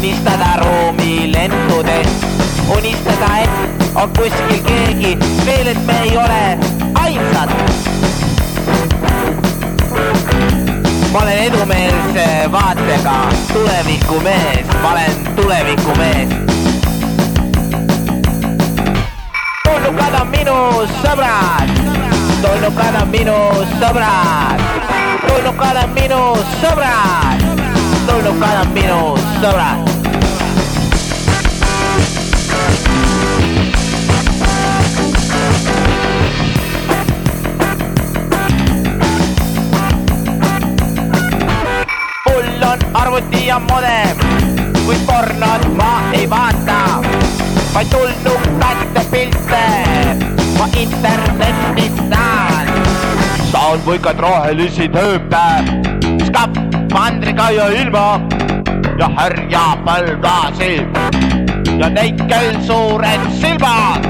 unistada ruumi lendudest, unistada, et on kuskil keegi veel, et me ei ole ainsad. ma olen edumeelse vaatega tulevikumees, ma olen tulevikumees. tulnukad on minu sõbrad, tulnukad on minu sõbrad, tulnukad on minu sõbrad, tulnukad on minu sõbrad. mul on arvuti ja modem, kuid pornot ma ei vaata, vaid tulnukate pilte ma internetis näen. saan võikad rohelisi tööpe, skapandriga ja ilma ja härjapõlvasi ja neid küll suured silmad.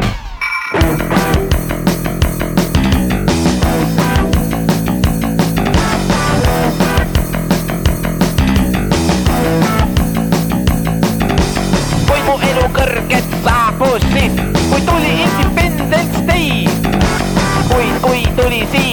kui mu elu kõrget saabus siis, kui tuli Independence Day. kui, kui tuli siis,